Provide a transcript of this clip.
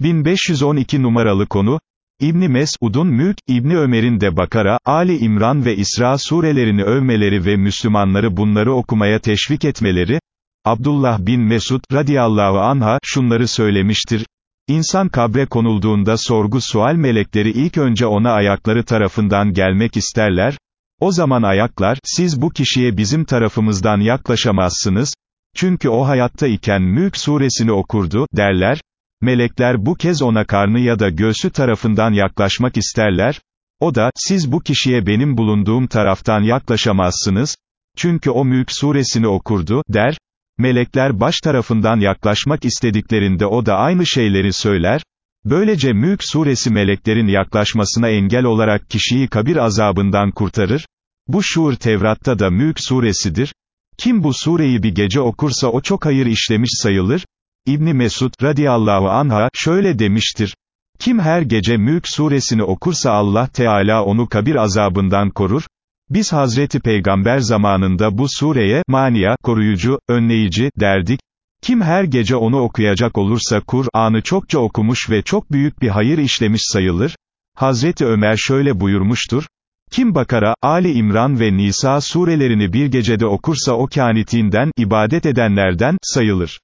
1512 numaralı konu, İbni Mesud'un Mülk, İbni Ömer'in de Bakara, Ali İmran ve İsra surelerini övmeleri ve Müslümanları bunları okumaya teşvik etmeleri, Abdullah bin Mesud, radiyallahu anha, şunları söylemiştir, İnsan kabre konulduğunda sorgu sual melekleri ilk önce ona ayakları tarafından gelmek isterler, o zaman ayaklar, siz bu kişiye bizim tarafımızdan yaklaşamazsınız, çünkü o hayatta iken Mülk suresini okurdu, derler, melekler bu kez ona karnı ya da göğsü tarafından yaklaşmak isterler, o da, siz bu kişiye benim bulunduğum taraftan yaklaşamazsınız, çünkü o Mülk suresini okurdu, der, melekler baş tarafından yaklaşmak istediklerinde o da aynı şeyleri söyler, böylece Mülk suresi meleklerin yaklaşmasına engel olarak kişiyi kabir azabından kurtarır, bu şuur Tevrat'ta da Mülk suresidir, kim bu sureyi bir gece okursa o çok hayır işlemiş sayılır, İbni Mesud, radiyallahu anha, şöyle demiştir, kim her gece Mülk suresini okursa Allah Teala onu kabir azabından korur, biz Hazreti Peygamber zamanında bu sureye, mania, koruyucu, önleyici, derdik, kim her gece onu okuyacak olursa Kur'an'ı çokça okumuş ve çok büyük bir hayır işlemiş sayılır, Hazreti Ömer şöyle buyurmuştur, kim Bakara, Ali İmran ve Nisa surelerini bir gecede okursa o kânitinden, ibadet edenlerden, sayılır.